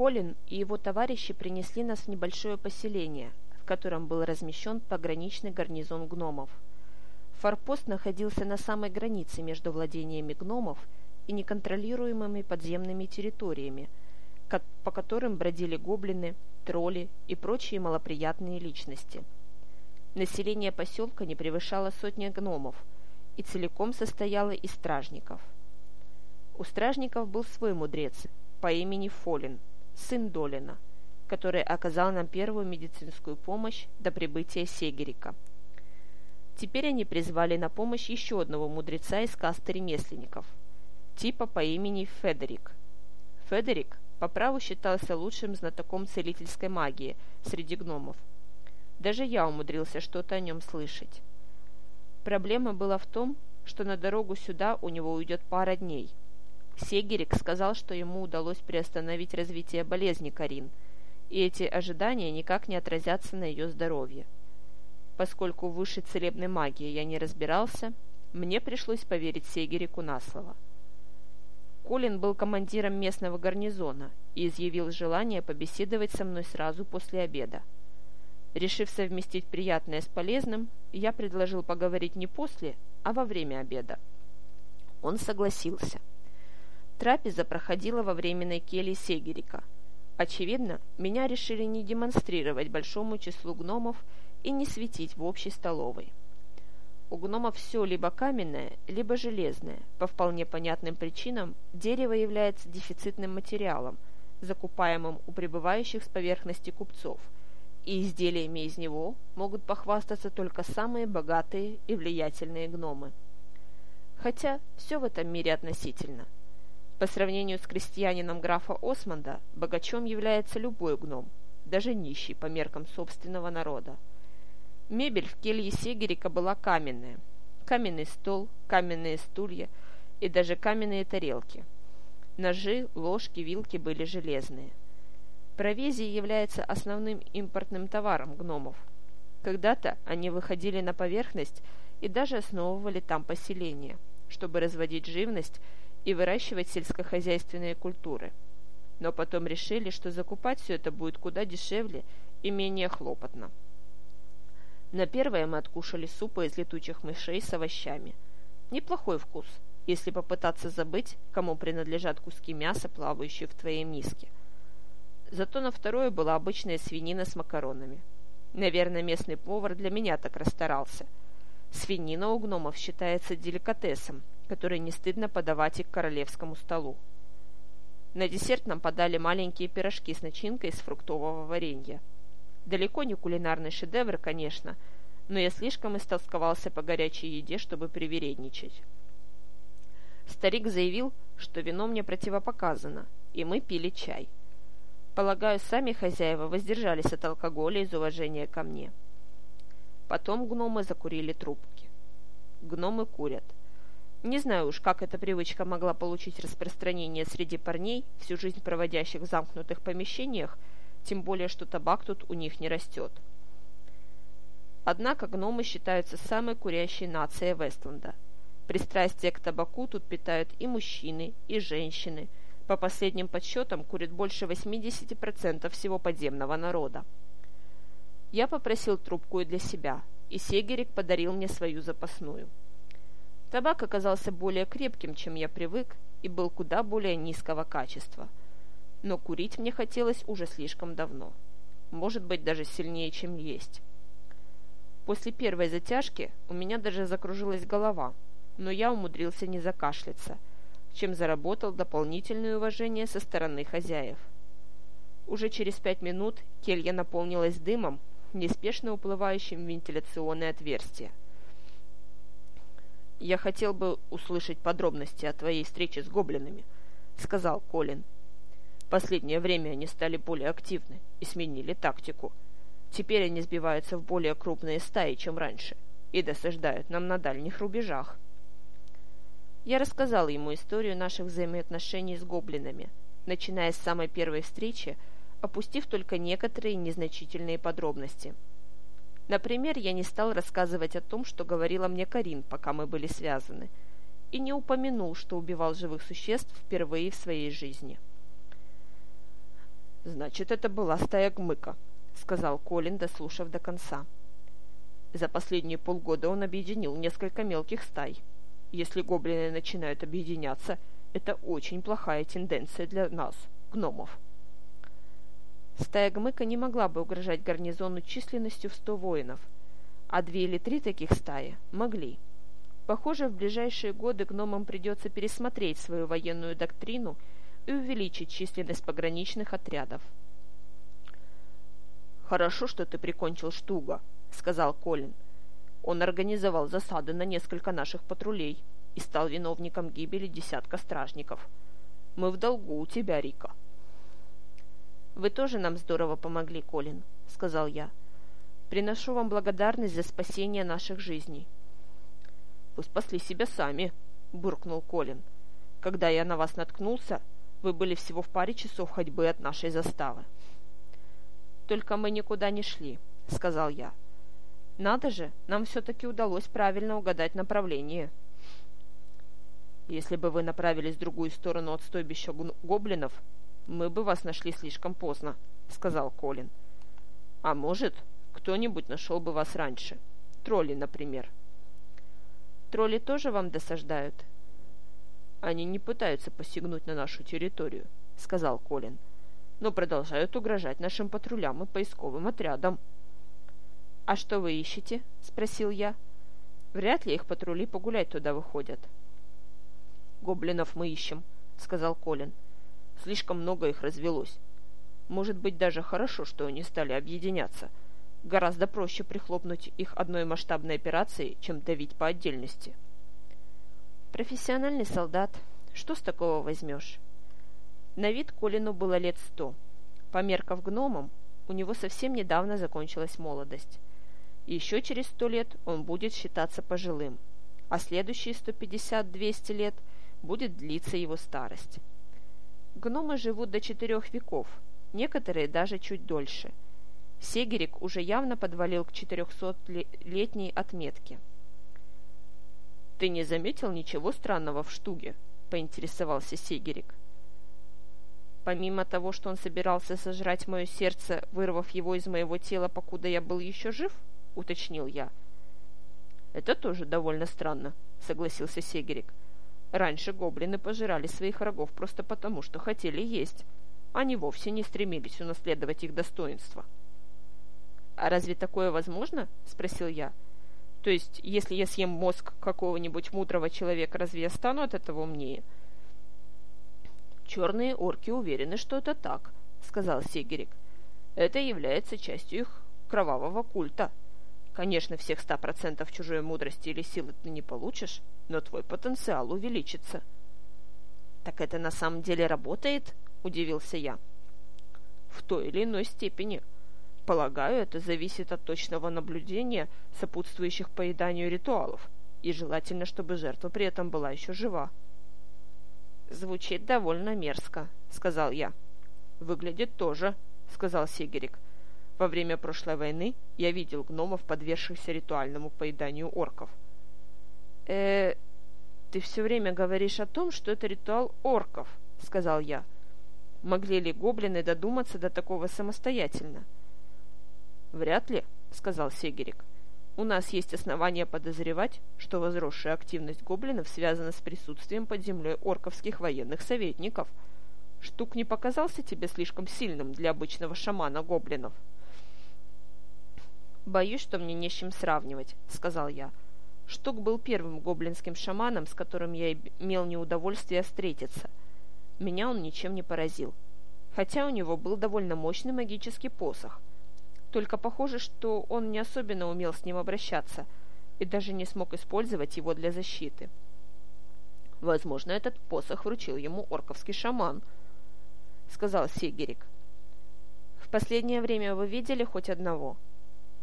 Колин и его товарищи принесли нас в небольшое поселение, в котором был размещен пограничный гарнизон гномов. Форпост находился на самой границе между владениями гномов и неконтролируемыми подземными территориями, по которым бродили гоблины, тролли и прочие малоприятные личности. Население поселка не превышало сотни гномов и целиком состояло из стражников. У стражников был свой мудрец по имени Фолин – сын Долина, который оказал нам первую медицинскую помощь до прибытия Сегерика. Теперь они призвали на помощь еще одного мудреца из касты ремесленников, типа по имени Федерик. Федерик по праву считался лучшим знатоком целительской магии среди гномов. Даже я умудрился что-то о нем слышать. Проблема была в том, что на дорогу сюда у него уйдет пара дней – Сегерик сказал, что ему удалось приостановить развитие болезни Карин, и эти ожидания никак не отразятся на ее здоровье. Поскольку в высшей целебной магии я не разбирался, мне пришлось поверить Сегерику на слово. Колин был командиром местного гарнизона и изъявил желание побеседовать со мной сразу после обеда. Решив совместить приятное с полезным, я предложил поговорить не после, а во время обеда. Он согласился. Трапеза проходила во временной келье Сегерика. Очевидно, меня решили не демонстрировать большому числу гномов и не светить в общей столовой. У гномов все либо каменное, либо железное. По вполне понятным причинам дерево является дефицитным материалом, закупаемым у прибывающих с поверхности купцов, и изделиями из него могут похвастаться только самые богатые и влиятельные гномы. Хотя все в этом мире относительно – по сравнению с крестьянином графа Османда, богачом является любой гном, даже нищий по меркам собственного народа. Мебель в келье Сегерика была каменная. Каменный стол, каменные стулья и даже каменные тарелки. Ножи, ложки, вилки были железные. Провизия является основным импортным товаром гномов. Когда-то они выходили на поверхность и даже основывали там поселения, чтобы разводить живность и выращивать сельскохозяйственные культуры. Но потом решили, что закупать все это будет куда дешевле и менее хлопотно. На первое мы откушали супа из летучих мышей с овощами. Неплохой вкус, если попытаться забыть, кому принадлежат куски мяса, плавающие в твоей миске. Зато на второе была обычная свинина с макаронами. Наверное, местный повар для меня так расстарался. Свинина у гномов считается деликатесом, который не стыдно подавать и к королевскому столу. На десерт нам подали маленькие пирожки с начинкой из фруктового варенья. Далеко не кулинарный шедевр, конечно, но я слишком истолсковался по горячей еде, чтобы привередничать. Старик заявил, что вино мне противопоказано, и мы пили чай. Полагаю, сами хозяева воздержались от алкоголя из уважения ко мне. Потом гномы закурили трубки. Гномы курят – не знаю уж, как эта привычка могла получить распространение среди парней, всю жизнь проводящих в замкнутых помещениях, тем более, что табак тут у них не растет. Однако гномы считаются самой курящей нацией Вестленда. Пристрастие к табаку тут питают и мужчины, и женщины. По последним подсчетам курит больше 80% всего подземного народа. Я попросил трубку и для себя, и Сегерик подарил мне свою запасную – Табак оказался более крепким, чем я привык, и был куда более низкого качества. Но курить мне хотелось уже слишком давно. Может быть, даже сильнее, чем есть. После первой затяжки у меня даже закружилась голова, но я умудрился не закашляться, чем заработал дополнительное уважение со стороны хозяев. Уже через пять минут келья наполнилась дымом, неспешно уплывающим в вентиляционное отверстие. «Я хотел бы услышать подробности о твоей встрече с гоблинами», — сказал Колин. «Последнее время они стали более активны и сменили тактику. Теперь они сбиваются в более крупные стаи, чем раньше, и досаждают нам на дальних рубежах». Я рассказал ему историю наших взаимоотношений с гоблинами, начиная с самой первой встречи, опустив только некоторые незначительные подробности — Например, я не стал рассказывать о том, что говорила мне Карин, пока мы были связаны, и не упомянул, что убивал живых существ впервые в своей жизни. «Значит, это была стая гмыка», — сказал Колин, дослушав до конца. За последние полгода он объединил несколько мелких стай. Если гоблины начинают объединяться, это очень плохая тенденция для нас, гномов. Стая Гмыка не могла бы угрожать гарнизону численностью в сто воинов, а две или три таких стаи могли. Похоже, в ближайшие годы гномам придется пересмотреть свою военную доктрину и увеличить численность пограничных отрядов. «Хорошо, что ты прикончил Штуга», — сказал Колин. «Он организовал засады на несколько наших патрулей и стал виновником гибели десятка стражников. Мы в долгу у тебя, Рика». «Вы тоже нам здорово помогли, Колин», — сказал я. «Приношу вам благодарность за спасение наших жизней». «Вы спасли себя сами», — буркнул Колин. «Когда я на вас наткнулся, вы были всего в паре часов ходьбы от нашей заставы». «Только мы никуда не шли», — сказал я. «Надо же, нам все-таки удалось правильно угадать направление». «Если бы вы направились в другую сторону от стойбища гоблинов, мы бы вас нашли слишком поздно», — сказал Колин. «А может, кто-нибудь нашел бы вас раньше. Тролли, например». «Тролли тоже вам досаждают?» «Они не пытаются посягнуть на нашу территорию», — сказал Колин, «но продолжают угрожать нашим патрулям и поисковым отрядам». «А что вы ищете?» — спросил я. «Вряд ли их патрули погулять туда выходят». «Гоблинов мы ищем», — сказал Колин. Слишком много их развелось. Может быть, даже хорошо, что они стали объединяться. Гораздо проще прихлопнуть их одной масштабной операцией, чем давить по отдельности. Профессиональный солдат. Что с такого возьмешь? На вид Колину было лет сто. По меркам гномам, у него совсем недавно закончилась молодость. Еще через сто лет он будет считаться пожилым, а следующие 150-200 лет будет длиться его старость. Гномы живут до четырех веков, некоторые даже чуть дольше. Сегерик уже явно подвалил к четырехсотлетней отметке. «Ты не заметил ничего странного в штуге?» – поинтересовался Сегерик. Помимо того, что он собирался сожрать мое сердце, вырвав его из моего тела, покуда я был еще жив, уточнил я. «Это тоже довольно странно», — согласился Сегерик. Раньше гоблины пожирали своих врагов просто потому, что хотели есть. Они вовсе не стремились унаследовать их достоинство. «А разве такое возможно?» – спросил я. «То есть, если я съем мозг какого-нибудь мудрого человека, разве я стану от этого умнее?» «Черные орки уверены, что это так», – сказал Сигерик. «Это является частью их кровавого культа. Конечно, всех ста процентов чужой мудрости или силы ты не получишь, но твой потенциал увеличится. «Так это на самом деле работает?» – удивился я. «В той или иной степени. Полагаю, это зависит от точного наблюдения, сопутствующих поеданию ритуалов, и желательно, чтобы жертва при этом была еще жива». «Звучит довольно мерзко», — сказал я. «Выглядит тоже», — сказал Сигерик. «Во время прошлой войны я видел гномов, подвергшихся ритуальному поеданию орков э ты все время говоришь о том, что это ритуал орков», — сказал я. «Могли ли гоблины додуматься до такого самостоятельно?» «Вряд ли», — сказал Сегерик. «У нас есть основания подозревать, что возросшая активность гоблинов связана с присутствием под землей орковских военных советников. Штук не показался тебе слишком сильным для обычного шамана гоблинов?» «Боюсь, что мне не с чем сравнивать», — сказал я. Штук был первым гоблинским шаманом, с которым я имел неудовольствие встретиться. Меня он ничем не поразил. Хотя у него был довольно мощный магический посох. Только похоже, что он не особенно умел с ним обращаться и даже не смог использовать его для защиты. Возможно, этот посох вручил ему орковский шаман, сказал Сигерик. В последнее время вы видели хоть одного?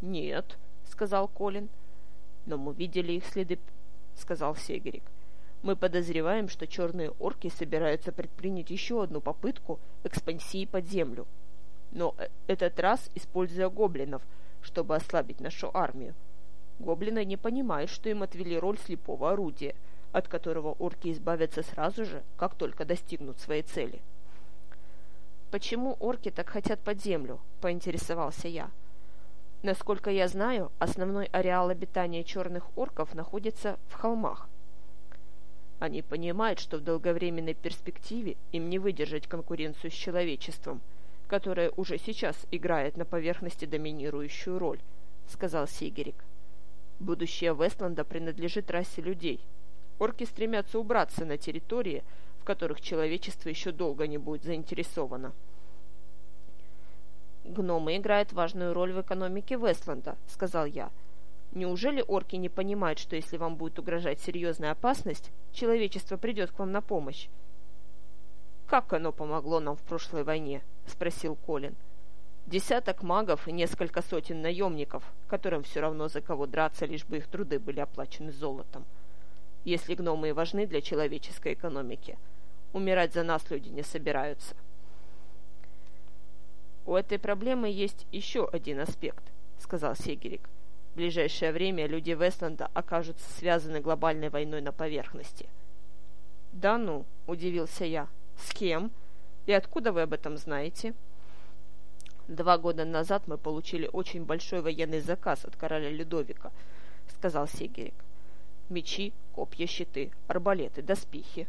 Нет, сказал Колин. «Но мы видели их следы», — сказал Сегерик. «Мы подозреваем, что черные орки собираются предпринять еще одну попытку экспансии под землю. Но э, этот раз используя гоблинов, чтобы ослабить нашу армию. Гоблины не понимают, что им отвели роль слепого орудия, от которого орки избавятся сразу же, как только достигнут своей цели». «Почему орки так хотят под землю?» – поинтересовался я. Насколько я знаю, основной ареал обитания черных орков находится в холмах. Они понимают, что в долговременной перспективе им не выдержать конкуренцию с человечеством, которое уже сейчас играет на поверхности доминирующую роль, сказал Сигерик. Будущее Вестланда принадлежит расе людей. Орки стремятся убраться на территории, в которых человечество еще долго не будет заинтересовано. «Гномы играют важную роль в экономике Вестланда», — сказал я. «Неужели орки не понимают, что если вам будет угрожать серьезная опасность, человечество придет к вам на помощь?» «Как оно помогло нам в прошлой войне?» — спросил Колин. «Десяток магов и несколько сотен наемников, которым все равно за кого драться, лишь бы их труды были оплачены золотом. Если гномы и важны для человеческой экономики, умирать за нас люди не собираются». «У этой проблемы есть еще один аспект», — сказал Сегерик. «В ближайшее время люди Вестланда окажутся связаны глобальной войной на поверхности». «Да ну», — удивился я. «С кем? И откуда вы об этом знаете?» «Два года назад мы получили очень большой военный заказ от короля Людовика», — сказал Сегерик. «Мечи, копья, щиты, арбалеты, доспехи,